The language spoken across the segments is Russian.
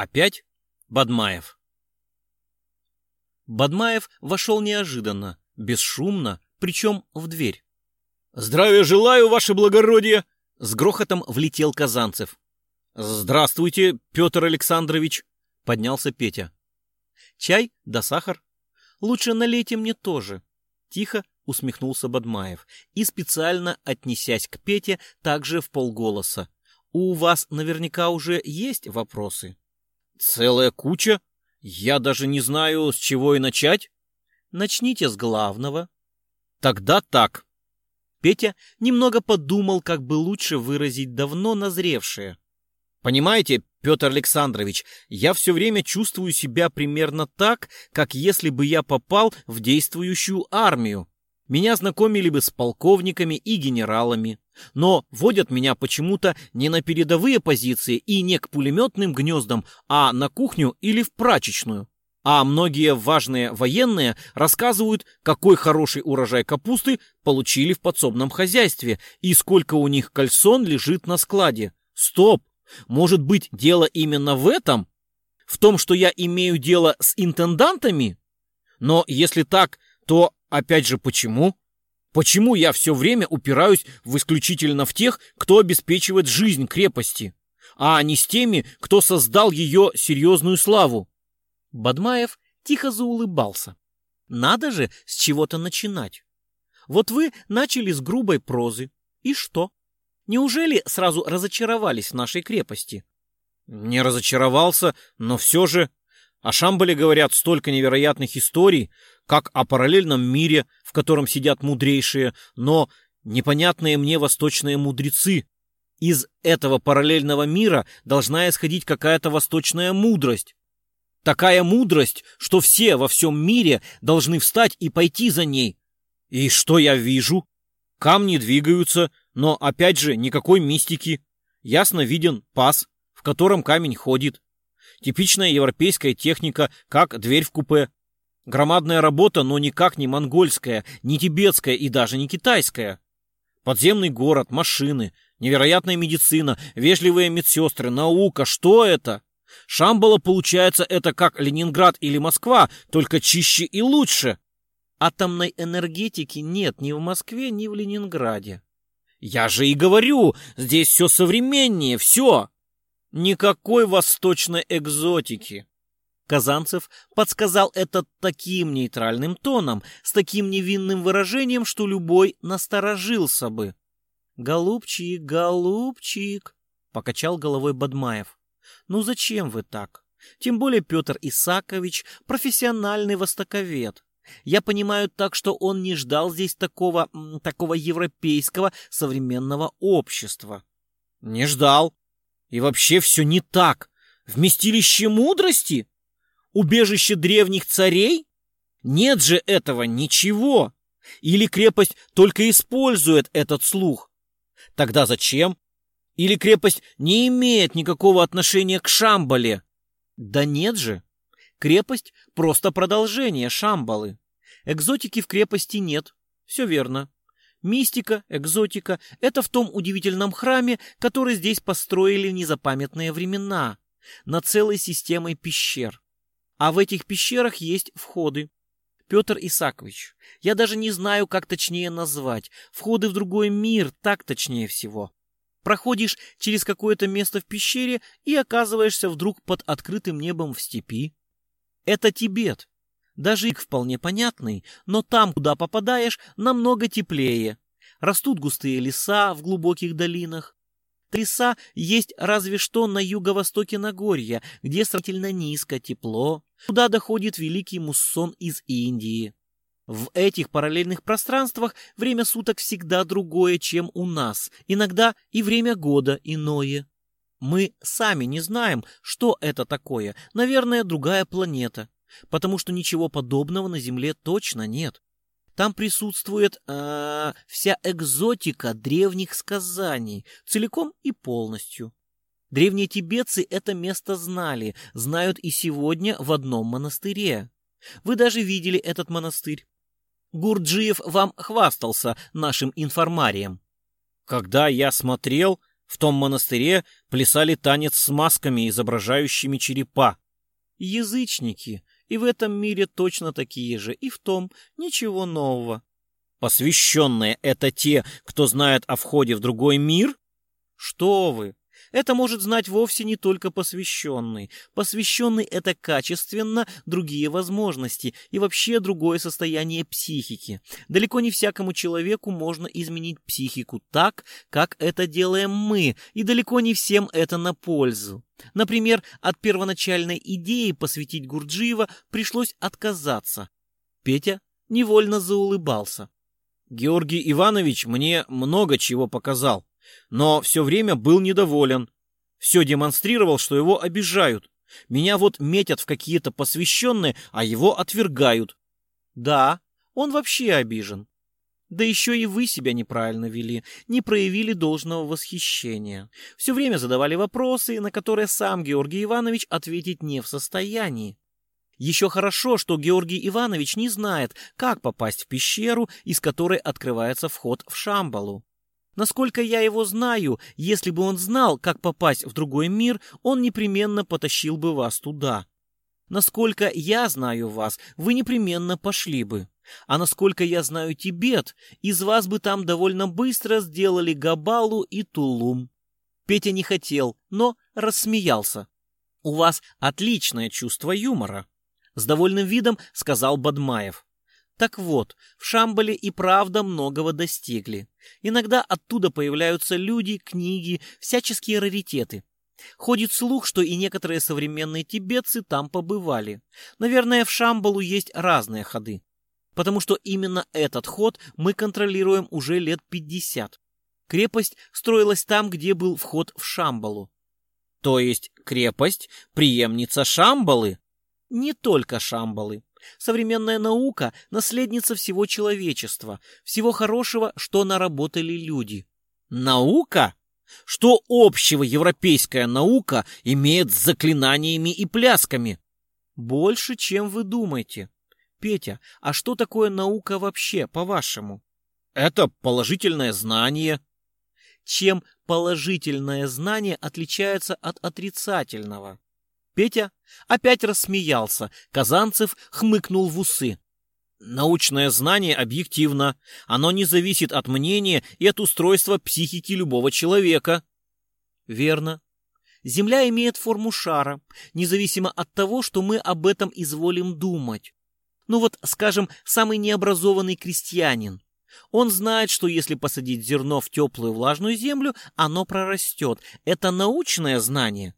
Опять Бадмаев. Бадмаев вошел неожиданно, бесшумно, причем в дверь. «Здравия желаю, ваше благородие!» С грохотом влетел Казанцев. «Здравствуйте, Петр Александрович!» — поднялся Петя. «Чай да сахар? Лучше налейте мне тоже!» Тихо усмехнулся Бадмаев и, специально отнесясь к Пете, также в полголоса. «У вас наверняка уже есть вопросы?» «Целая куча. Я даже не знаю, с чего и начать». «Начните с главного». «Тогда так», Петя немного подумал, как бы лучше выразить давно назревшее. «Понимаете, Петр Александрович, я все время чувствую себя примерно так, как если бы я попал в действующую армию. Меня знакомили бы с полковниками и генералами, но водят меня почему-то не на передовые позиции и не к пулеметным гнездам, а на кухню или в прачечную. А многие важные военные рассказывают, какой хороший урожай капусты получили в подсобном хозяйстве и сколько у них кальсон лежит на складе. Стоп! Может быть, дело именно в этом? В том, что я имею дело с интендантами? Но если так, то опять же почему? Почему я все время упираюсь в исключительно в тех, кто обеспечивает жизнь крепости, а не с теми, кто создал ее серьезную славу? Бадмаев тихо заулыбался. Надо же с чего-то начинать. Вот вы начали с грубой прозы. И что? Неужели сразу разочаровались в нашей крепости? Не разочаровался, но все же... О Шамбале говорят столько невероятных историй, как о параллельном мире, в котором сидят мудрейшие, но непонятные мне восточные мудрецы. Из этого параллельного мира должна исходить какая-то восточная мудрость. Такая мудрость, что все во всем мире должны встать и пойти за ней. И что я вижу? Камни двигаются, но опять же никакой мистики. Ясно виден паз, в котором камень ходит. Типичная европейская техника, как дверь в купе. Громадная работа, но никак не монгольская, не тибетская и даже не китайская. Подземный город, машины, невероятная медицина, вежливые медсестры, наука. Что это? Шамбала, получается, это как Ленинград или Москва, только чище и лучше. Атомной энергетики нет ни в Москве, ни в Ленинграде. Я же и говорю, здесь все современнее, все. Никакой восточной экзотики. Казанцев подсказал это таким нейтральным тоном, с таким невинным выражением, что любой насторожился бы. «Голубчик, голубчик!» — покачал головой Бадмаев. Ну зачем вы так? Тем более Петр Исакович – профессиональный востоковед. Я понимаю так, что он не ждал здесь такого, такого европейского современного общества. Не ждал. И вообще все не так. Вместилище мудрости? Убежище древних царей? Нет же этого ничего. Или крепость только использует этот слух? Тогда зачем? Или крепость не имеет никакого отношения к Шамбале? Да нет же. Крепость — просто продолжение Шамбалы. Экзотики в крепости нет. Все верно. Мистика, экзотика — это в том удивительном храме, который здесь построили незапамятные времена, на целой системой пещер. А в этих пещерах есть входы. Петр Исакович, я даже не знаю, как точнее назвать. Входы в другой мир, так точнее всего. Проходишь через какое-то место в пещере и оказываешься вдруг под открытым небом в степи. Это Тибет. Даже их вполне понятный, но там, куда попадаешь, намного теплее. Растут густые леса в глубоких долинах. Леса есть разве что на юго-востоке Нагорья, где сравнительно низко, тепло. Туда доходит великий муссон из Индии. В этих параллельных пространствах время суток всегда другое, чем у нас, иногда и время года иное. Мы сами не знаем, что это такое, наверное, другая планета, потому что ничего подобного на Земле точно нет. Там присутствует э, вся экзотика древних сказаний, целиком и полностью. Древние тибетцы это место знали, знают и сегодня в одном монастыре. Вы даже видели этот монастырь. Гурджиев вам хвастался нашим информарием. Когда я смотрел, В том монастыре плясали танец с масками, изображающими черепа. Язычники, и в этом мире точно такие же, и в том ничего нового. Посвященные — это те, кто знает о входе в другой мир? Что вы! Это может знать вовсе не только посвященный. Посвященный — это качественно другие возможности и вообще другое состояние психики. Далеко не всякому человеку можно изменить психику так, как это делаем мы, и далеко не всем это на пользу. Например, от первоначальной идеи посвятить Гурджиева пришлось отказаться. Петя невольно заулыбался. Георгий Иванович мне много чего показал но все время был недоволен. Все демонстрировал, что его обижают. Меня вот метят в какие-то посвященные, а его отвергают. Да, он вообще обижен. Да еще и вы себя неправильно вели, не проявили должного восхищения. Все время задавали вопросы, на которые сам Георгий Иванович ответить не в состоянии. Еще хорошо, что Георгий Иванович не знает, как попасть в пещеру, из которой открывается вход в Шамбалу. Насколько я его знаю, если бы он знал, как попасть в другой мир, он непременно потащил бы вас туда. Насколько я знаю вас, вы непременно пошли бы. А насколько я знаю Тибет, из вас бы там довольно быстро сделали Габалу и Тулум. Петя не хотел, но рассмеялся. У вас отличное чувство юмора. С довольным видом сказал Бадмаев. Так вот, в Шамбале и правда многого достигли. Иногда оттуда появляются люди, книги, всяческие раритеты. Ходит слух, что и некоторые современные тибетцы там побывали. Наверное, в Шамбалу есть разные ходы. Потому что именно этот ход мы контролируем уже лет 50. Крепость строилась там, где был вход в Шамбалу. То есть крепость — преемница Шамбалы? Не только Шамбалы. Современная наука — наследница всего человечества, всего хорошего, что наработали люди. Наука? Что общего европейская наука имеет с заклинаниями и плясками? Больше, чем вы думаете. Петя, а что такое наука вообще, по-вашему? Это положительное знание. Чем положительное знание отличается от отрицательного? Петя опять рассмеялся. Казанцев хмыкнул в усы. Научное знание объективно. Оно не зависит от мнения и от устройства психики любого человека. Верно. Земля имеет форму шара, независимо от того, что мы об этом изволим думать. Ну вот, скажем, самый необразованный крестьянин. Он знает, что если посадить зерно в теплую влажную землю, оно прорастет. Это научное знание.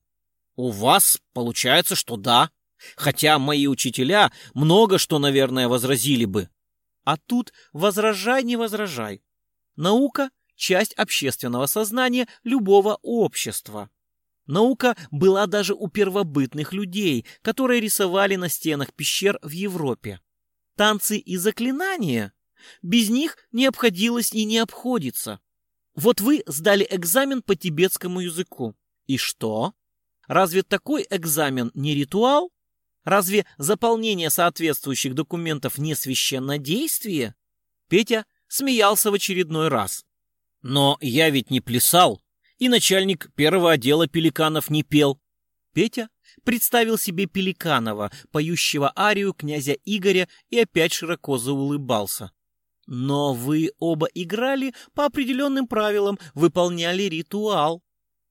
У вас получается, что да. Хотя мои учителя много что, наверное, возразили бы. А тут возражай, не возражай. Наука — часть общественного сознания любого общества. Наука была даже у первобытных людей, которые рисовали на стенах пещер в Европе. Танцы и заклинания? Без них не обходилось и не обходится. Вот вы сдали экзамен по тибетскому языку. И что? Разве такой экзамен не ритуал? Разве заполнение соответствующих документов не священнодействие? Петя смеялся в очередной раз. Но я ведь не плясал, и начальник первого отдела пеликанов не пел. Петя представил себе Пеликанова, поющего арию князя Игоря, и опять широко заулыбался. Но вы оба играли по определенным правилам, выполняли ритуал.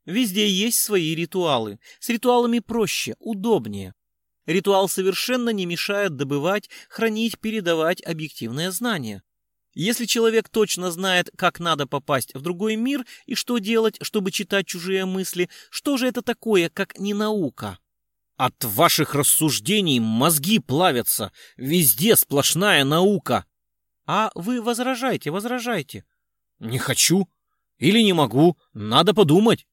Везде есть свои ритуалы. С ритуалами проще, удобнее. Ритуал совершенно не мешает добывать, хранить, передавать объективное знание. Если человек точно знает, как надо попасть в другой мир и что делать, чтобы читать чужие мысли, что же это такое, как не наука? От ваших рассуждений мозги плавятся. Везде сплошная наука. А вы возражайте, возражайте. Не хочу. Или не могу. Надо подумать.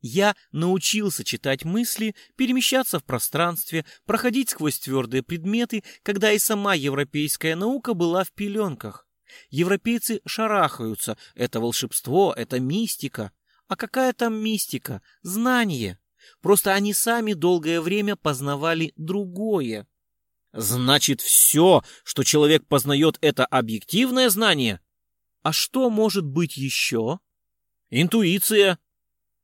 Я научился читать мысли, перемещаться в пространстве, проходить сквозь твердые предметы, когда и сама европейская наука была в пеленках. Европейцы шарахаются. Это волшебство, это мистика. А какая там мистика? Знание. Просто они сами долгое время познавали другое. Значит, все, что человек познает, это объективное знание? А что может быть еще? Интуиция.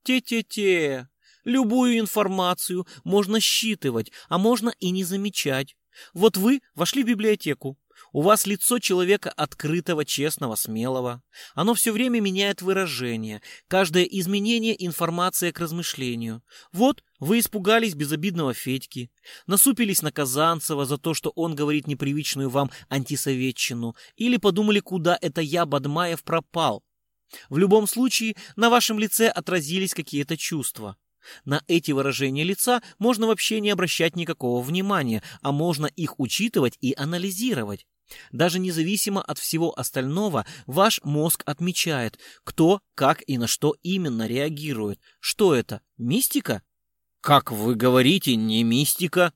Те-те-те. Любую информацию можно считывать, а можно и не замечать. Вот вы вошли в библиотеку. У вас лицо человека открытого, честного, смелого. Оно все время меняет выражение. Каждое изменение – информация к размышлению. Вот вы испугались безобидного Федьки, насупились на Казанцева за то, что он говорит непривычную вам антисоветчину, или подумали, куда это я, Бадмаев, пропал. В любом случае, на вашем лице отразились какие-то чувства. На эти выражения лица можно вообще не обращать никакого внимания, а можно их учитывать и анализировать. Даже независимо от всего остального, ваш мозг отмечает, кто, как и на что именно реагирует. Что это? Мистика? Как вы говорите, не мистика.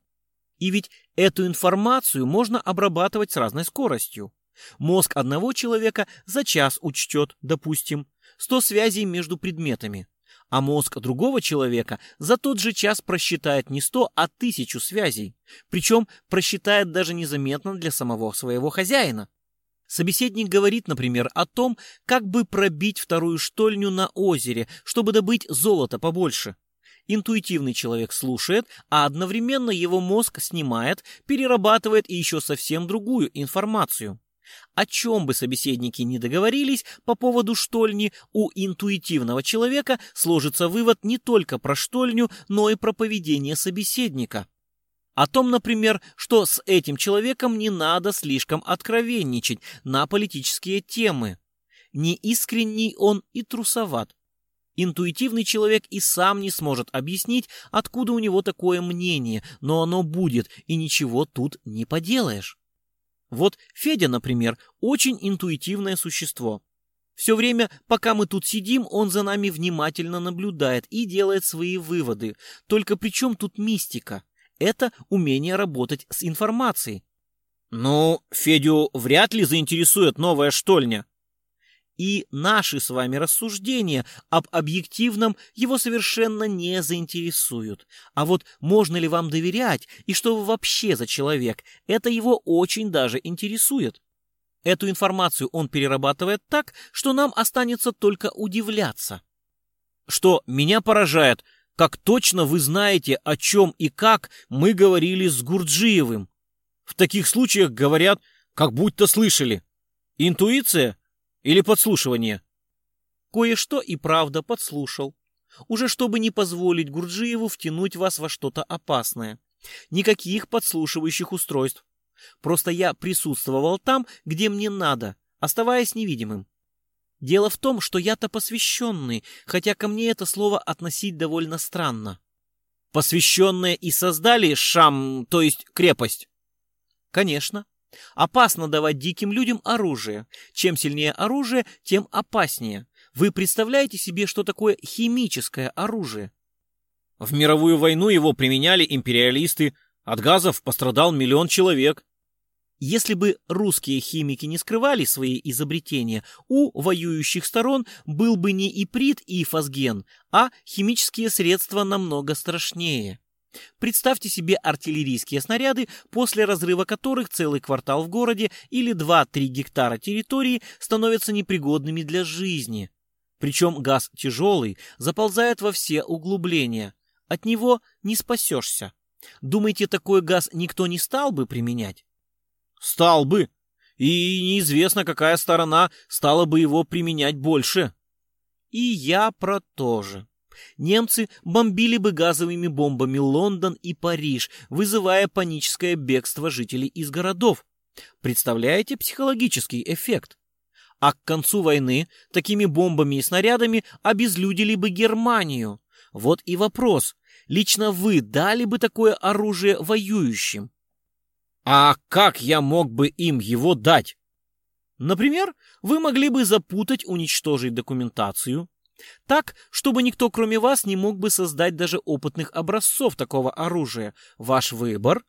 И ведь эту информацию можно обрабатывать с разной скоростью. Мозг одного человека за час учтет, допустим, 100 связей между предметами а мозг другого человека за тот же час просчитает не сто, а тысячу связей. Причем просчитает даже незаметно для самого своего хозяина. Собеседник говорит, например, о том, как бы пробить вторую штольню на озере, чтобы добыть золото побольше. Интуитивный человек слушает, а одновременно его мозг снимает, перерабатывает и еще совсем другую информацию. О чем бы собеседники ни договорились по поводу штольни, у интуитивного человека сложится вывод не только про штольню, но и про поведение собеседника. О том, например, что с этим человеком не надо слишком откровенничать на политические темы. Неискренний он и трусоват. Интуитивный человек и сам не сможет объяснить, откуда у него такое мнение, но оно будет, и ничего тут не поделаешь. Вот Федя, например, очень интуитивное существо. Все время, пока мы тут сидим, он за нами внимательно наблюдает и делает свои выводы. Только при чем тут мистика? Это умение работать с информацией. Ну, Федю вряд ли заинтересует новая штольня и наши с вами рассуждения об объективном его совершенно не заинтересуют. А вот можно ли вам доверять и что вы вообще за человек, это его очень даже интересует. Эту информацию он перерабатывает так, что нам останется только удивляться. Что меня поражает, как точно вы знаете, о чем и как мы говорили с Гурджиевым. В таких случаях говорят, как будто слышали. Интуиция или подслушивание? Кое-что и правда подслушал. Уже чтобы не позволить Гурджиеву втянуть вас во что-то опасное. Никаких подслушивающих устройств. Просто я присутствовал там, где мне надо, оставаясь невидимым. Дело в том, что я-то посвященный, хотя ко мне это слово относить довольно странно. Посвященные и создали Шам, то есть крепость? Конечно. Опасно давать диким людям оружие. Чем сильнее оружие, тем опаснее. Вы представляете себе, что такое химическое оружие? В мировую войну его применяли империалисты. От газов пострадал миллион человек. Если бы русские химики не скрывали свои изобретения, у воюющих сторон был бы не иприт и фосген, а химические средства намного страшнее. Представьте себе артиллерийские снаряды, после разрыва которых целый квартал в городе или 2-3 гектара территории становятся непригодными для жизни. Причем газ тяжелый, заползает во все углубления. От него не спасешься. Думаете, такой газ никто не стал бы применять? Стал бы. И неизвестно, какая сторона стала бы его применять больше. И я про то же немцы бомбили бы газовыми бомбами Лондон и Париж, вызывая паническое бегство жителей из городов. Представляете психологический эффект? А к концу войны такими бомбами и снарядами обезлюдили бы Германию. Вот и вопрос. Лично вы дали бы такое оружие воюющим? А как я мог бы им его дать? Например, вы могли бы запутать, уничтожить документацию, так, чтобы никто кроме вас не мог бы создать даже опытных образцов такого оружия. Ваш выбор?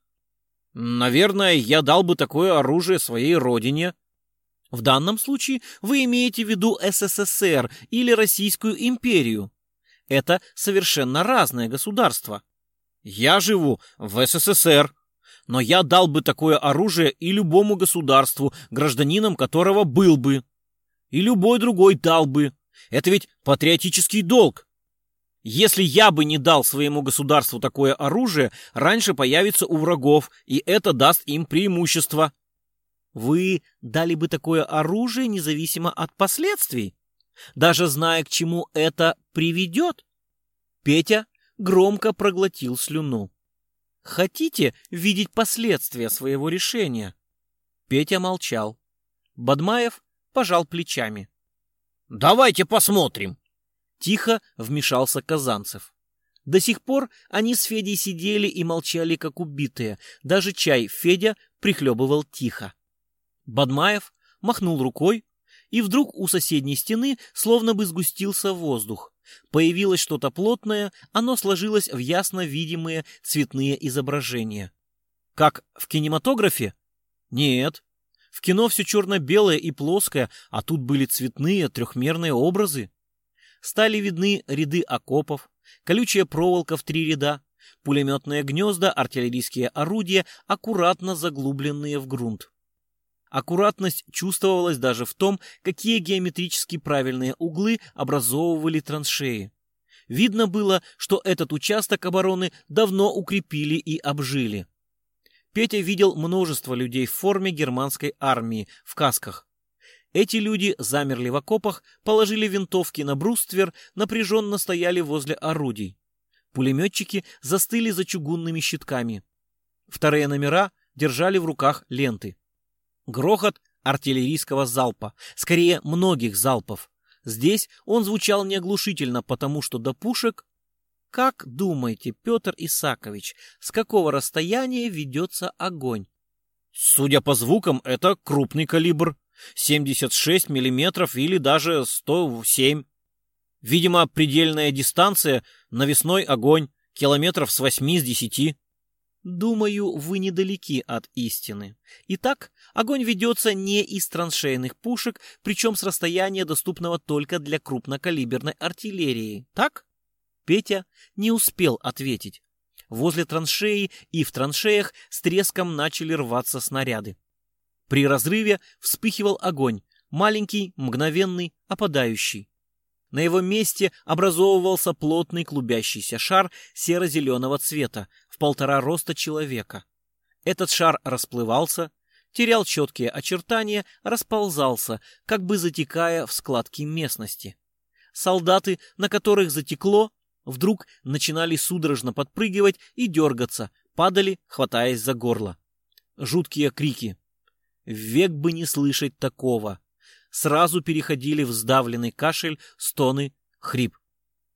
Наверное, я дал бы такое оружие своей родине. В данном случае вы имеете в виду СССР или Российскую империю. Это совершенно разное государство. Я живу в СССР, но я дал бы такое оружие и любому государству, гражданином которого был бы. И любой другой дал бы. Это ведь патриотический долг. Если я бы не дал своему государству такое оружие, раньше появится у врагов, и это даст им преимущество. Вы дали бы такое оружие независимо от последствий, даже зная, к чему это приведет? Петя громко проглотил слюну. Хотите видеть последствия своего решения? Петя молчал. Бадмаев пожал плечами. Давайте посмотрим. Тихо вмешался Казанцев. До сих пор они с Федей сидели и молчали, как убитые. Даже чай Федя прихлебывал тихо. Бадмаев махнул рукой, и вдруг у соседней стены словно бы сгустился воздух. Появилось что-то плотное, оно сложилось в ясно видимые цветные изображения. Как в кинематографе? Нет. В кино все черно-белое и плоское, а тут были цветные трехмерные образы. Стали видны ряды окопов, колючая проволока в три ряда, пулеметные гнезда, артиллерийские орудия, аккуратно заглубленные в грунт. Аккуратность чувствовалась даже в том, какие геометрически правильные углы образовывали траншеи. Видно было, что этот участок обороны давно укрепили и обжили. Петя видел множество людей в форме германской армии, в касках. Эти люди замерли в окопах, положили винтовки на бруствер, напряженно стояли возле орудий. Пулеметчики застыли за чугунными щитками. Вторые номера держали в руках ленты. Грохот артиллерийского залпа, скорее многих залпов. Здесь он звучал неоглушительно, потому что до пушек... Как думаете, Петр Исакович, с какого расстояния ведется огонь? Судя по звукам, это крупный калибр. 76 миллиметров или даже 107. Видимо, предельная дистанция, навесной огонь, километров с 8 с 10. Думаю, вы недалеки от истины. Итак, огонь ведется не из траншейных пушек, причем с расстояния, доступного только для крупнокалиберной артиллерии. Так? Петя не успел ответить. Возле траншеи и в траншеях с треском начали рваться снаряды. При разрыве вспыхивал огонь, маленький, мгновенный, опадающий. На его месте образовывался плотный клубящийся шар серо-зеленого цвета в полтора роста человека. Этот шар расплывался, терял четкие очертания, расползался, как бы затекая в складки местности. Солдаты, на которых затекло, вдруг начинали судорожно подпрыгивать и дергаться, падали, хватаясь за горло. Жуткие крики. Век бы не слышать такого сразу переходили в сдавленный кашель, стоны, хрип.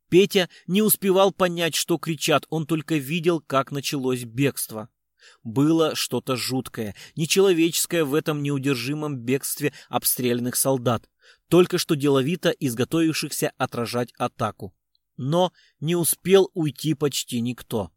Петя не успевал понять, что кричат, он только видел, как началось бегство. Было что-то жуткое, нечеловеческое в этом неудержимом бегстве обстрелянных солдат, только что деловито изготовившихся отражать атаку. Но не успел уйти почти никто.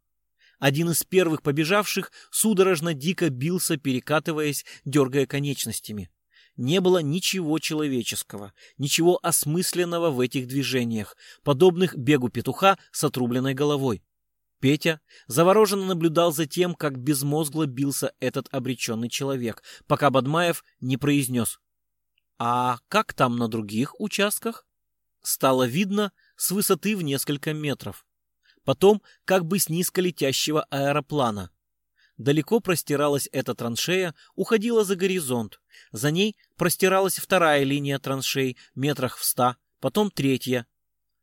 Один из первых побежавших судорожно дико бился, перекатываясь, дергая конечностями не было ничего человеческого, ничего осмысленного в этих движениях, подобных бегу петуха с отрубленной головой. Петя завороженно наблюдал за тем, как безмозгло бился этот обреченный человек, пока Бадмаев не произнес «А как там на других участках?» Стало видно с высоты в несколько метров. Потом как бы с низколетящего аэроплана. Далеко простиралась эта траншея, уходила за горизонт. За ней простиралась вторая линия траншей, метрах в ста, потом третья.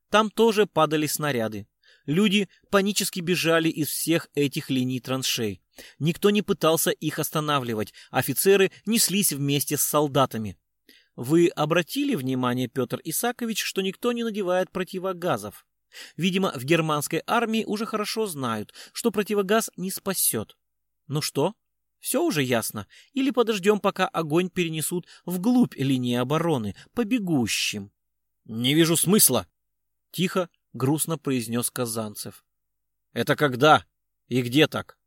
Там тоже падали снаряды. Люди панически бежали из всех этих линий траншей. Никто не пытался их останавливать, офицеры неслись вместе с солдатами. Вы обратили внимание, Петр Исакович, что никто не надевает противогазов? Видимо, в германской армии уже хорошо знают, что противогаз не спасет. Ну что, все уже ясно? Или подождем, пока огонь перенесут вглубь линии обороны, по бегущим? Не вижу смысла. Тихо, грустно произнес Казанцев. Это когда и где так?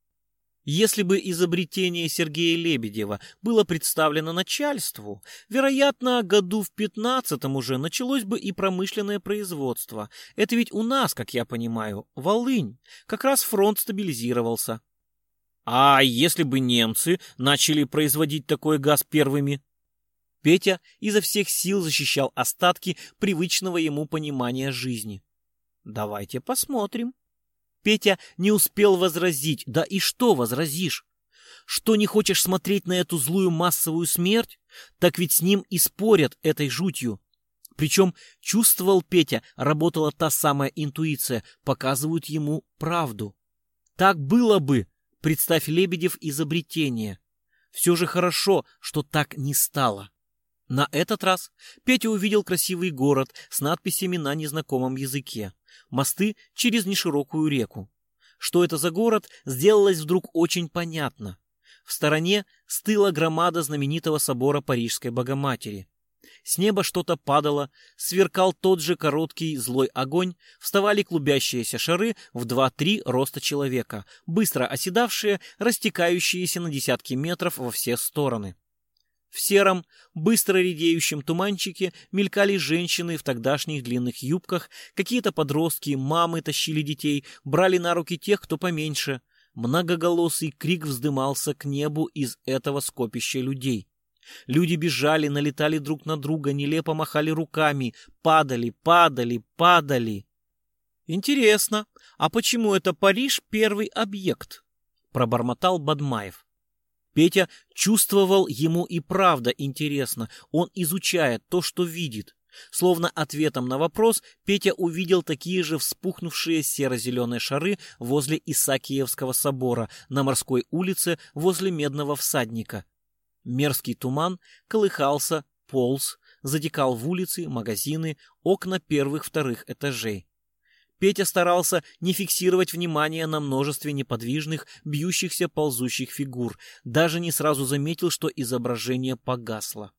Если бы изобретение Сергея Лебедева было представлено начальству, вероятно, году в пятнадцатом уже началось бы и промышленное производство. Это ведь у нас, как я понимаю, Волынь. Как раз фронт стабилизировался. А если бы немцы начали производить такой газ первыми? Петя изо всех сил защищал остатки привычного ему понимания жизни. Давайте посмотрим. Петя не успел возразить. Да и что возразишь? Что не хочешь смотреть на эту злую массовую смерть? Так ведь с ним и спорят этой жутью. Причем чувствовал Петя, работала та самая интуиция, показывают ему правду. Так было бы, представь Лебедев изобретение. Все же хорошо, что так не стало. На этот раз Петя увидел красивый город с надписями на незнакомом языке, мосты через неширокую реку. Что это за город, сделалось вдруг очень понятно. В стороне стыла громада знаменитого собора Парижской Богоматери. С неба что-то падало, сверкал тот же короткий злой огонь, вставали клубящиеся шары в два-три роста человека, быстро оседавшие, растекающиеся на десятки метров во все стороны. В сером, быстро редеющем туманчике мелькали женщины в тогдашних длинных юбках, какие-то подростки, мамы тащили детей, брали на руки тех, кто поменьше. Многоголосый крик вздымался к небу из этого скопища людей. Люди бежали, налетали друг на друга, нелепо махали руками, падали, падали, падали. Интересно, а почему это Париж первый объект? Пробормотал Бадмаев. Петя чувствовал, ему и правда интересно. Он изучает то, что видит. Словно ответом на вопрос, Петя увидел такие же вспухнувшие серо-зеленые шары возле Исаакиевского собора на морской улице возле Медного всадника. Мерзкий туман колыхался, полз, затекал в улицы, магазины, окна первых-вторых этажей. Петя старался не фиксировать внимание на множестве неподвижных, бьющихся, ползущих фигур, даже не сразу заметил, что изображение погасло.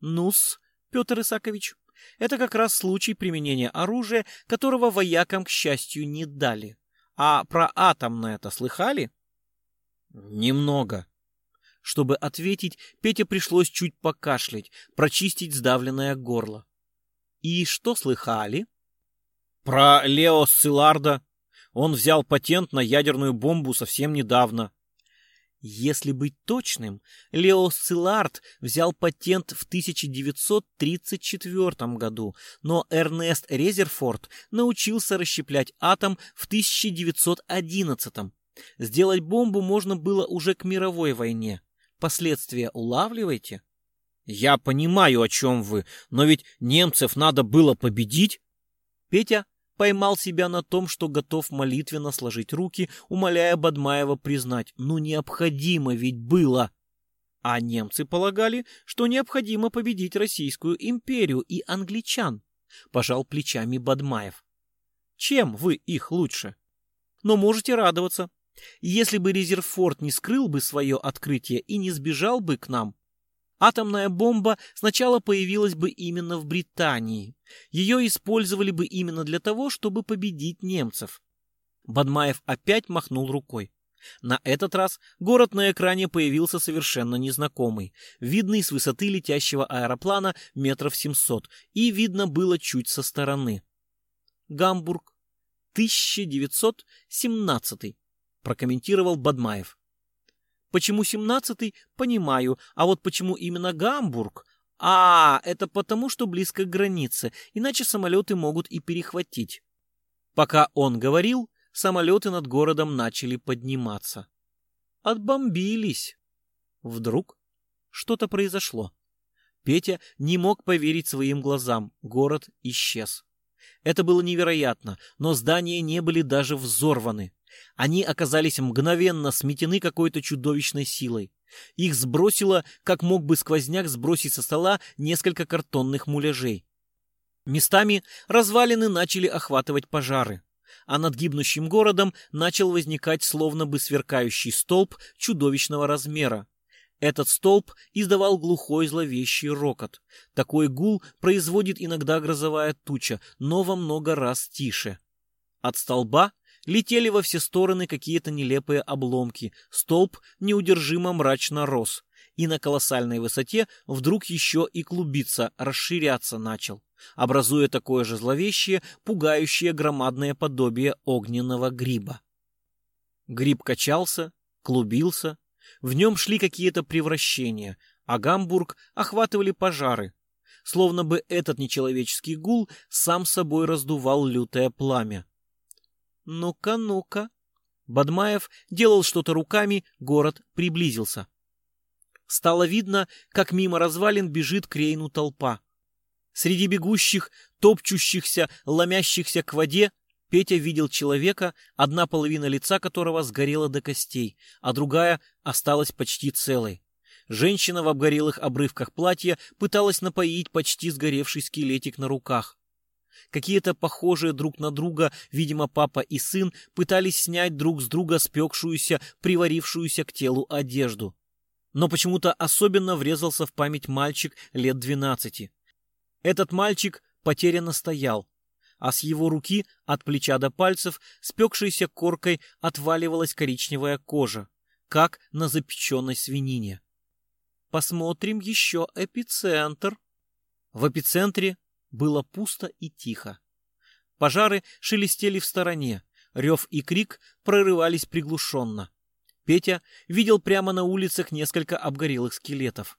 «Ну-с, Петр Исакович, это как раз случай применения оружия, которого воякам, к счастью, не дали. А про атомное это слыхали?» «Немного». Чтобы ответить, Пете пришлось чуть покашлять, прочистить сдавленное горло. «И что слыхали?» Про Лео Сцилларда. Он взял патент на ядерную бомбу совсем недавно. Если быть точным, Лео Сциллард взял патент в 1934 году, но Эрнест Резерфорд научился расщеплять атом в 1911. Сделать бомбу можно было уже к мировой войне. Последствия улавливаете? Я понимаю, о чем вы, но ведь немцев надо было победить. Петя поймал себя на том, что готов молитвенно сложить руки, умоляя Бадмаева признать, ну необходимо ведь было. А немцы полагали, что необходимо победить Российскую империю и англичан, пожал плечами Бадмаев. Чем вы их лучше? Но можете радоваться. Если бы Резерфорд не скрыл бы свое открытие и не сбежал бы к нам, Атомная бомба сначала появилась бы именно в Британии. Ее использовали бы именно для того, чтобы победить немцев. Бадмаев опять махнул рукой. На этот раз город на экране появился совершенно незнакомый, видный с высоты летящего аэроплана метров семьсот, и видно было чуть со стороны. Гамбург, 1917, прокомментировал Бадмаев. Почему семнадцатый, понимаю, а вот почему именно Гамбург? А, это потому, что близко к границе, иначе самолеты могут и перехватить. Пока он говорил, самолеты над городом начали подниматься. Отбомбились. Вдруг что-то произошло. Петя не мог поверить своим глазам. Город исчез. Это было невероятно, но здания не были даже взорваны. Они оказались мгновенно сметены какой-то чудовищной силой. Их сбросило, как мог бы сквозняк сбросить со стола несколько картонных муляжей. Местами развалины начали охватывать пожары, а над гибнущим городом начал возникать словно бы сверкающий столб чудовищного размера. Этот столб издавал глухой зловещий рокот. Такой гул производит иногда грозовая туча, но во много раз тише. От столба Летели во все стороны какие-то нелепые обломки. Столб неудержимо мрачно рос. И на колоссальной высоте вдруг еще и клубиться, расширяться начал, образуя такое же зловещее, пугающее громадное подобие огненного гриба. Гриб качался, клубился, в нем шли какие-то превращения, а Гамбург охватывали пожары. словно бы этот нечеловеческий гул сам собой раздувал лютое пламя. «Ну-ка, ну-ка!» Бадмаев делал что-то руками, город приблизился. Стало видно, как мимо развалин бежит к толпа. Среди бегущих, топчущихся, ломящихся к воде Петя видел человека, одна половина лица которого сгорела до костей, а другая осталась почти целой. Женщина в обгорелых обрывках платья пыталась напоить почти сгоревший скелетик на руках. Какие-то похожие друг на друга, видимо, папа и сын, пытались снять друг с друга спекшуюся, приварившуюся к телу одежду. Но почему-то особенно врезался в память мальчик лет двенадцати. Этот мальчик потерянно стоял, а с его руки от плеча до пальцев спекшейся коркой отваливалась коричневая кожа, как на запеченной свинине. Посмотрим еще эпицентр. В эпицентре было пусто и тихо. Пожары шелестели в стороне, рев и крик прорывались приглушенно. Петя видел прямо на улицах несколько обгорелых скелетов.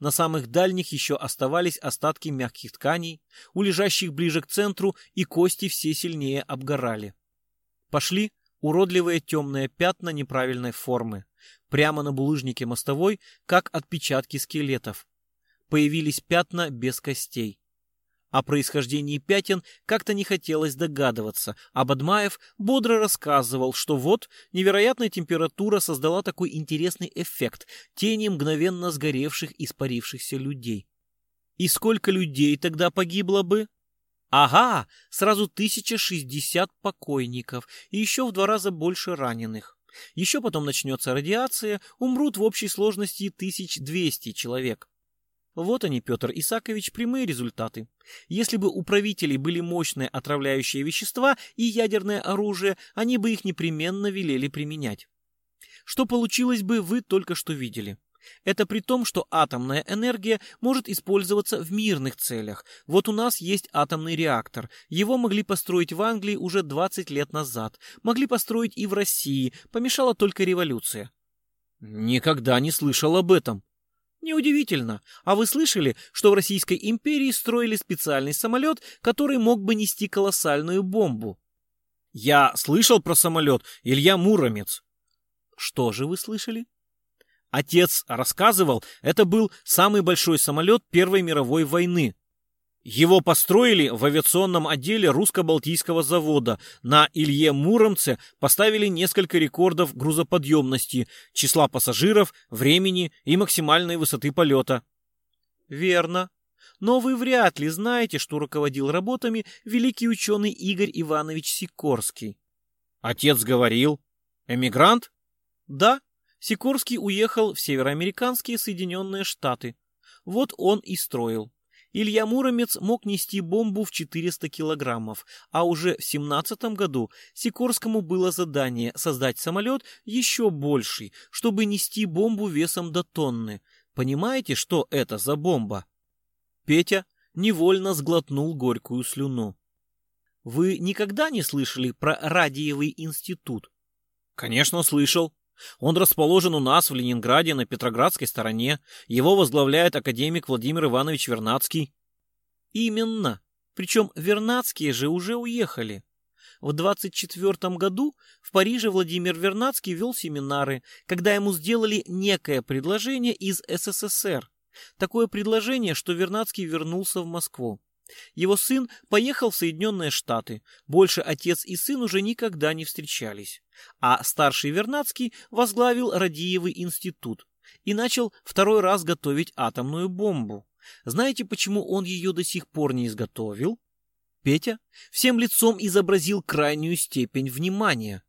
На самых дальних еще оставались остатки мягких тканей, у лежащих ближе к центру и кости все сильнее обгорали. Пошли уродливые темные пятна неправильной формы, прямо на булыжнике мостовой, как отпечатки скелетов. Появились пятна без костей. О происхождении пятен как-то не хотелось догадываться, а Бадмаев бодро рассказывал, что вот невероятная температура создала такой интересный эффект – тени мгновенно сгоревших, испарившихся людей. И сколько людей тогда погибло бы? Ага, сразу 1060 покойников и еще в два раза больше раненых. Еще потом начнется радиация, умрут в общей сложности 1200 человек. Вот они, Петр Исакович, прямые результаты. Если бы у правителей были мощные отравляющие вещества и ядерное оружие, они бы их непременно велели применять. Что получилось бы, вы только что видели. Это при том, что атомная энергия может использоваться в мирных целях. Вот у нас есть атомный реактор. Его могли построить в Англии уже 20 лет назад. Могли построить и в России. Помешала только революция. Никогда не слышал об этом. Неудивительно. А вы слышали, что в Российской империи строили специальный самолет, который мог бы нести колоссальную бомбу? Я слышал про самолет Илья Муромец. Что же вы слышали? Отец рассказывал, это был самый большой самолет Первой мировой войны. Его построили в авиационном отделе русско-балтийского завода. На Илье Муромце поставили несколько рекордов грузоподъемности, числа пассажиров, времени и максимальной высоты полета. Верно. Но вы вряд ли знаете, что руководил работами великий ученый Игорь Иванович Сикорский. Отец говорил. Эмигрант? Да. Сикорский уехал в североамериканские Соединенные Штаты. Вот он и строил. Илья Муромец мог нести бомбу в 400 килограммов, а уже в 17 году Сикорскому было задание создать самолет еще больший, чтобы нести бомбу весом до тонны. Понимаете, что это за бомба? Петя невольно сглотнул горькую слюну. Вы никогда не слышали про Радиевый институт? Конечно, слышал. Он расположен у нас в Ленинграде на Петроградской стороне. Его возглавляет академик Владимир Иванович Вернадский. Именно. Причем Вернадские же уже уехали. В 24 году в Париже Владимир Вернадский вел семинары, когда ему сделали некое предложение из СССР. Такое предложение, что Вернадский вернулся в Москву. Его сын поехал в Соединенные Штаты. Больше отец и сын уже никогда не встречались. А старший Вернадский возглавил Радиевый институт и начал второй раз готовить атомную бомбу. Знаете, почему он ее до сих пор не изготовил? Петя всем лицом изобразил крайнюю степень внимания.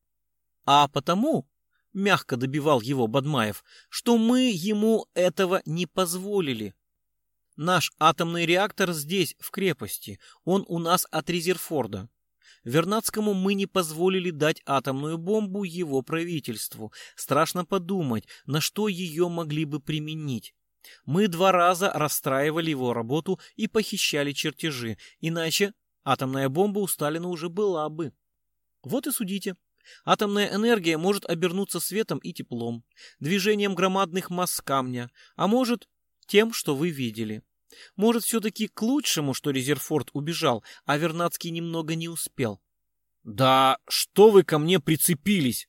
А потому, мягко добивал его Бадмаев, что мы ему этого не позволили. Наш атомный реактор здесь, в крепости. Он у нас от Резерфорда. Вернадскому мы не позволили дать атомную бомбу его правительству. Страшно подумать, на что ее могли бы применить. Мы два раза расстраивали его работу и похищали чертежи, иначе атомная бомба у Сталина уже была бы. Вот и судите. Атомная энергия может обернуться светом и теплом, движением громадных масс камня, а может тем, что вы видели. Может, все-таки к лучшему, что Резерфорд убежал, а Вернадский немного не успел. «Да что вы ко мне прицепились?»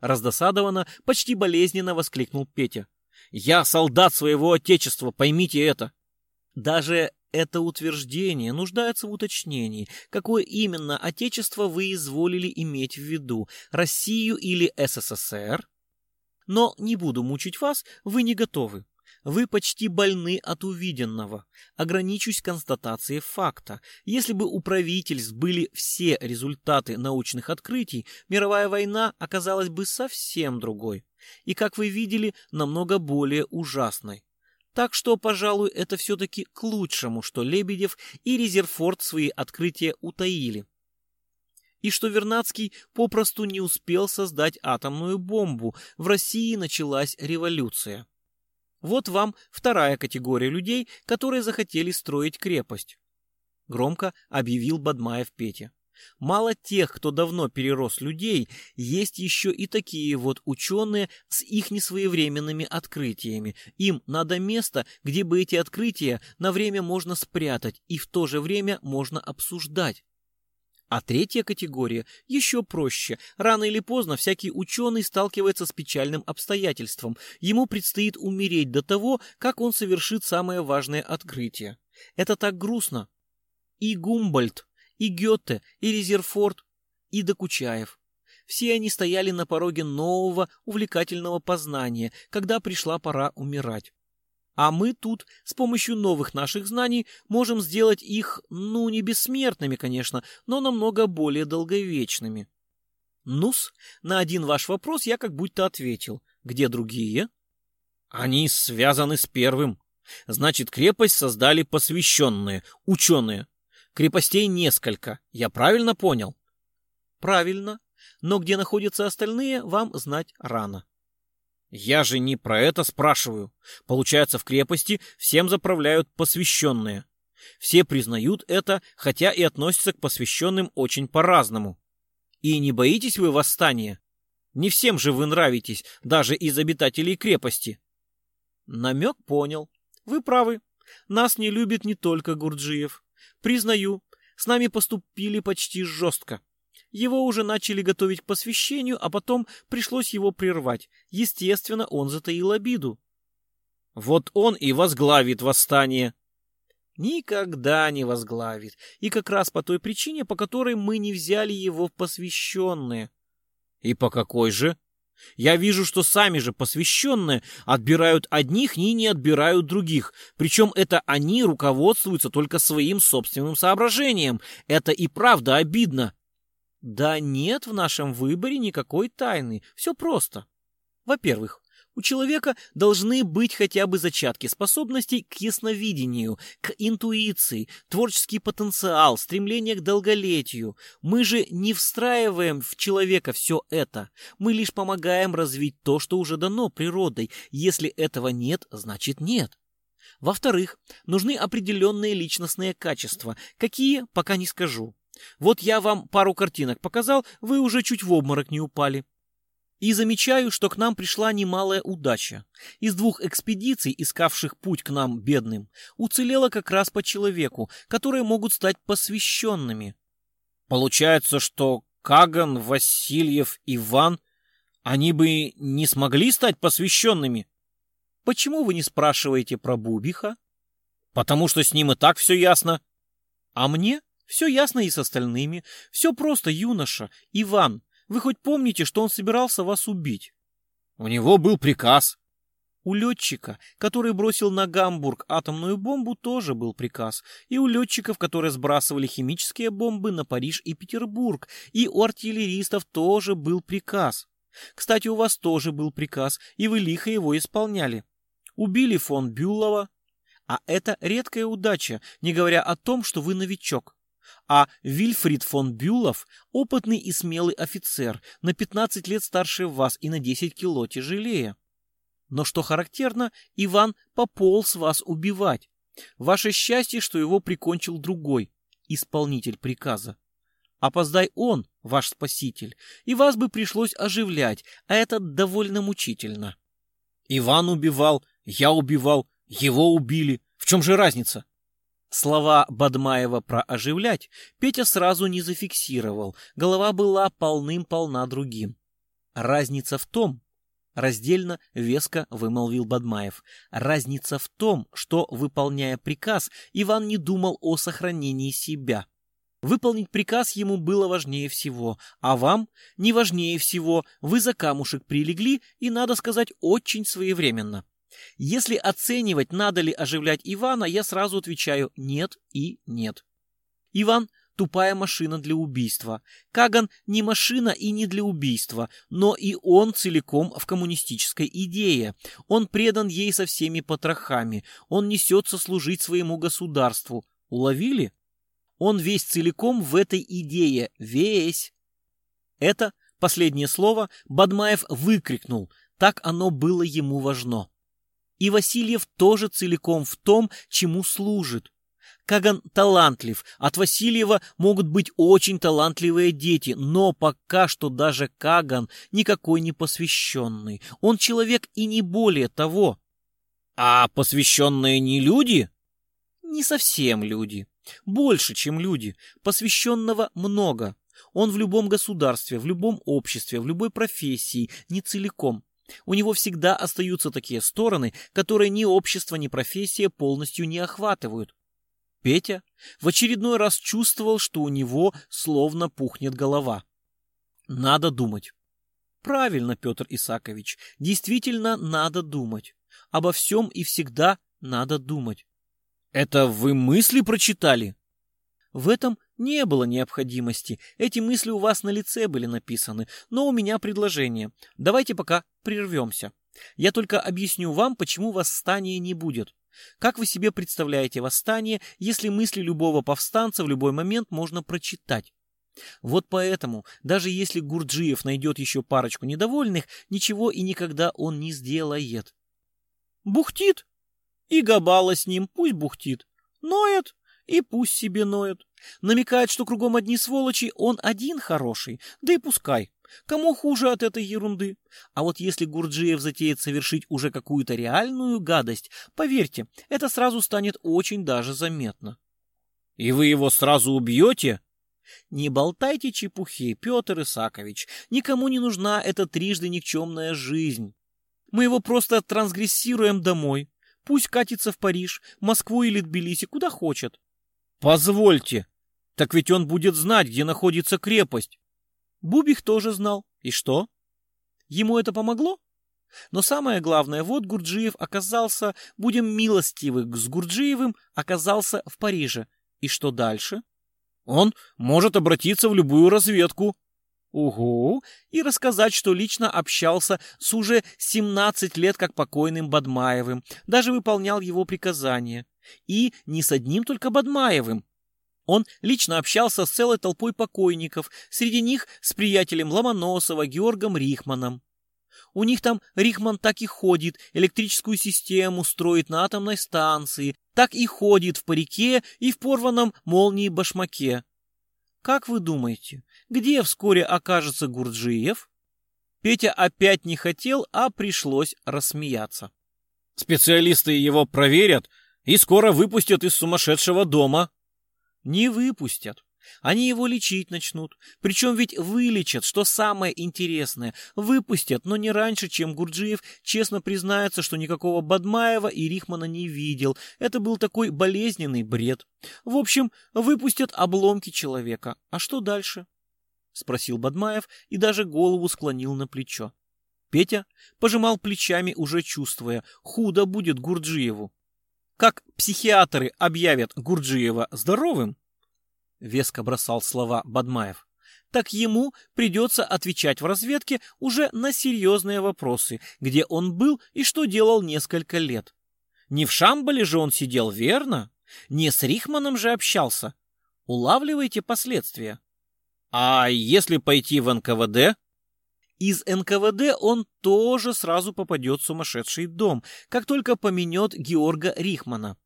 Раздосадованно, почти болезненно воскликнул Петя. «Я солдат своего отечества, поймите это!» Даже это утверждение нуждается в уточнении, какое именно отечество вы изволили иметь в виду, Россию или СССР? Но не буду мучить вас, вы не готовы. Вы почти больны от увиденного. Ограничусь констатацией факта. Если бы у правительств были все результаты научных открытий, мировая война оказалась бы совсем другой. И, как вы видели, намного более ужасной. Так что, пожалуй, это все-таки к лучшему, что Лебедев и Резерфорд свои открытия утаили. И что Вернадский попросту не успел создать атомную бомбу, в России началась революция. Вот вам вторая категория людей, которые захотели строить крепость. Громко объявил Бадмаев Петя. Мало тех, кто давно перерос людей, есть еще и такие вот ученые с их несвоевременными открытиями. Им надо место, где бы эти открытия на время можно спрятать и в то же время можно обсуждать. А третья категория еще проще. Рано или поздно всякий ученый сталкивается с печальным обстоятельством. Ему предстоит умереть до того, как он совершит самое важное открытие. Это так грустно. И Гумбольд и Гёте, и Резерфорд, и Докучаев. Все они стояли на пороге нового, увлекательного познания, когда пришла пора умирать. А мы тут, с помощью новых наших знаний, можем сделать их, ну, не бессмертными, конечно, но намного более долговечными. Нус, на один ваш вопрос я как будто ответил. Где другие? Они связаны с первым. Значит, крепость создали посвященные, ученые. Крепостей несколько, я правильно понял? Правильно, но где находятся остальные, вам знать рано. Я же не про это спрашиваю. Получается, в крепости всем заправляют посвященные. Все признают это, хотя и относятся к посвященным очень по-разному. И не боитесь вы восстания? Не всем же вы нравитесь, даже из обитателей крепости. Намек понял. Вы правы. Нас не любит не только Гурджиев. Признаю, с нами поступили почти жестко. Его уже начали готовить к посвящению, а потом пришлось его прервать. Естественно, он затаил обиду. Вот он и возглавит восстание. Никогда не возглавит. И как раз по той причине, по которой мы не взяли его в посвященные. И по какой же? Я вижу, что сами же посвященные отбирают одних и не отбирают других. Причем это они руководствуются только своим собственным соображением. Это и правда обидно. Да нет в нашем выборе никакой тайны. Все просто. Во-первых, у человека должны быть хотя бы зачатки способностей к ясновидению, к интуиции, творческий потенциал, стремление к долголетию. Мы же не встраиваем в человека все это. Мы лишь помогаем развить то, что уже дано природой. Если этого нет, значит нет. Во-вторых, нужны определенные личностные качества. Какие, пока не скажу. Вот я вам пару картинок показал, вы уже чуть в обморок не упали. И замечаю, что к нам пришла немалая удача. Из двух экспедиций, искавших путь к нам, бедным, уцелело как раз по человеку, которые могут стать посвященными. Получается, что Каган, Васильев, Иван, они бы не смогли стать посвященными? Почему вы не спрашиваете про Бубиха? Потому что с ним и так все ясно. А мне все ясно и с остальными. Все просто, юноша. Иван, вы хоть помните, что он собирался вас убить? У него был приказ. У летчика, который бросил на Гамбург атомную бомбу, тоже был приказ. И у летчиков, которые сбрасывали химические бомбы на Париж и Петербург. И у артиллеристов тоже был приказ. Кстати, у вас тоже был приказ, и вы лихо его исполняли. Убили фон Бюллова. А это редкая удача, не говоря о том, что вы новичок а Вильфрид фон Бюлов – опытный и смелый офицер, на 15 лет старше вас и на 10 кило тяжелее. Но что характерно, Иван пополз вас убивать. Ваше счастье, что его прикончил другой, исполнитель приказа. Опоздай он, ваш спаситель, и вас бы пришлось оживлять, а это довольно мучительно. Иван убивал, я убивал, Его убили. В чем же разница? Слова Бадмаева про оживлять Петя сразу не зафиксировал. Голова была полным-полна другим. Разница в том, раздельно веско вымолвил Бадмаев. Разница в том, что, выполняя приказ, Иван не думал о сохранении себя. Выполнить приказ ему было важнее всего, а вам не важнее всего. Вы за камушек прилегли и, надо сказать, очень своевременно. Если оценивать, надо ли оживлять Ивана, я сразу отвечаю «нет» и «нет». Иван – тупая машина для убийства. Каган не машина и не для убийства, но и он целиком в коммунистической идее. Он предан ей со всеми потрохами. Он несется служить своему государству. Уловили? Он весь целиком в этой идее. Весь. Это последнее слово Бадмаев выкрикнул. Так оно было ему важно. И Васильев тоже целиком в том, чему служит. Каган талантлив, от Васильева могут быть очень талантливые дети, но пока что даже Каган никакой не посвященный. Он человек и не более того. А посвященные не люди? Не совсем люди. Больше, чем люди. Посвященного много. Он в любом государстве, в любом обществе, в любой профессии, не целиком. У него всегда остаются такие стороны, которые ни общество, ни профессия полностью не охватывают. Петя в очередной раз чувствовал, что у него словно пухнет голова. Надо думать. Правильно, Петр Исакович, действительно надо думать. Обо всем и всегда надо думать. Это вы мысли прочитали? В этом не было необходимости. Эти мысли у вас на лице были написаны. Но у меня предложение. Давайте пока прервемся. Я только объясню вам, почему восстания не будет. Как вы себе представляете восстание, если мысли любого повстанца в любой момент можно прочитать? Вот поэтому, даже если Гурджиев найдет еще парочку недовольных, ничего и никогда он не сделает. Бухтит? И Габала с ним пусть бухтит. Ноет? И пусть себе ноет. Намекает, что кругом одни сволочи, он один хороший, да и пускай. Кому хуже от этой ерунды? А вот если Гурджиев затеет совершить уже какую-то реальную гадость, поверьте, это сразу станет очень даже заметно. И вы его сразу убьете? Не болтайте чепухи, Петр Исакович. Никому не нужна эта трижды никчемная жизнь. Мы его просто трансгрессируем домой. Пусть катится в Париж, Москву или Тбилиси, куда хочет. Позвольте. Так ведь он будет знать, где находится крепость. Бубих тоже знал. И что? Ему это помогло? Но самое главное, вот Гурджиев оказался, будем милостивы с Гурджиевым, оказался в Париже. И что дальше? Он может обратиться в любую разведку. Угу, и рассказать, что лично общался с уже 17 лет как покойным Бадмаевым, даже выполнял его приказания. И не с одним только Бадмаевым, он лично общался с целой толпой покойников, среди них с приятелем Ломоносова Георгом Рихманом. У них там Рихман так и ходит, электрическую систему строит на атомной станции, так и ходит в парике и в порванном молнии башмаке. Как вы думаете, где вскоре окажется Гурджиев? Петя опять не хотел, а пришлось рассмеяться. Специалисты его проверят и скоро выпустят из сумасшедшего дома. Не выпустят. Они его лечить начнут. Причем ведь вылечат, что самое интересное. Выпустят, но не раньше, чем Гурджиев честно признается, что никакого Бадмаева и Рихмана не видел. Это был такой болезненный бред. В общем, выпустят обломки человека. А что дальше? Спросил Бадмаев и даже голову склонил на плечо. Петя пожимал плечами, уже чувствуя, худо будет Гурджиеву. Как психиатры объявят Гурджиева здоровым, веско бросал слова Бадмаев, так ему придется отвечать в разведке уже на серьезные вопросы, где он был и что делал несколько лет. Не в Шамбале же он сидел, верно? Не с Рихманом же общался. Улавливайте последствия. А если пойти в НКВД? Из НКВД он тоже сразу попадет в сумасшедший дом, как только поменет Георга Рихмана.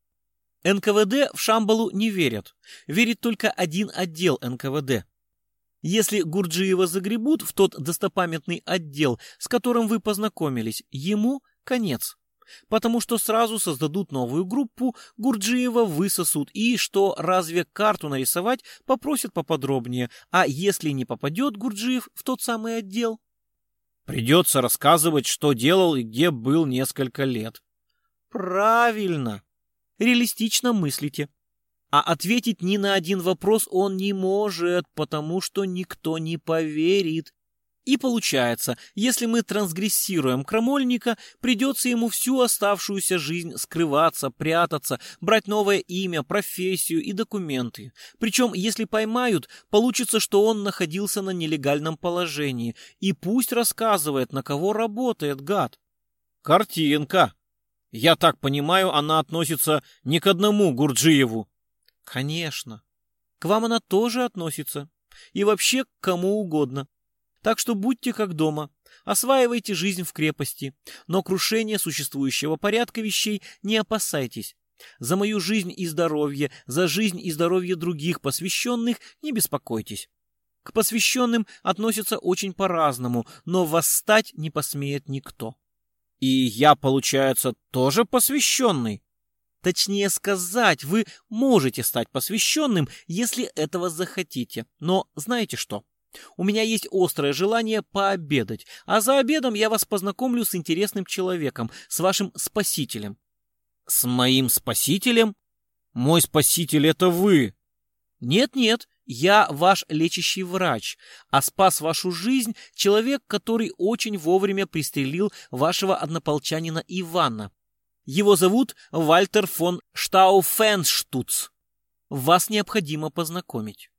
НКВД в Шамбалу не верят. Верит только один отдел НКВД. Если Гурджиева загребут в тот достопамятный отдел, с которым вы познакомились, ему конец. потому что сразу создадут новую группу, Гурджиева высосут и, что разве карту нарисовать, попросят поподробнее, а если не попадет Гурджиев в тот самый отдел? Придется рассказывать, что делал и где был несколько лет. Правильно. Реалистично мыслите. А ответить ни на один вопрос он не может, потому что никто не поверит. И получается, если мы трансгрессируем крамольника, придется ему всю оставшуюся жизнь скрываться, прятаться, брать новое имя, профессию и документы. Причем, если поймают, получится, что он находился на нелегальном положении. И пусть рассказывает, на кого работает гад. Картинка. Я так понимаю, она относится не к одному Гурджиеву. Конечно. К вам она тоже относится. И вообще к кому угодно. Так что будьте как дома, осваивайте жизнь в крепости, но крушения существующего порядка вещей не опасайтесь. За мою жизнь и здоровье, за жизнь и здоровье других посвященных не беспокойтесь. К посвященным относятся очень по-разному, но восстать не посмеет никто. И я, получается, тоже посвященный? Точнее сказать, вы можете стать посвященным, если этого захотите. Но знаете что? У меня есть острое желание пообедать, а за обедом я вас познакомлю с интересным человеком, с вашим спасителем. С моим спасителем? Мой спаситель — это вы. Нет-нет, я ваш лечащий врач, а спас вашу жизнь человек, который очень вовремя пристрелил вашего однополчанина Ивана. Его зовут Вальтер фон Штауфенштуц. Вас необходимо познакомить.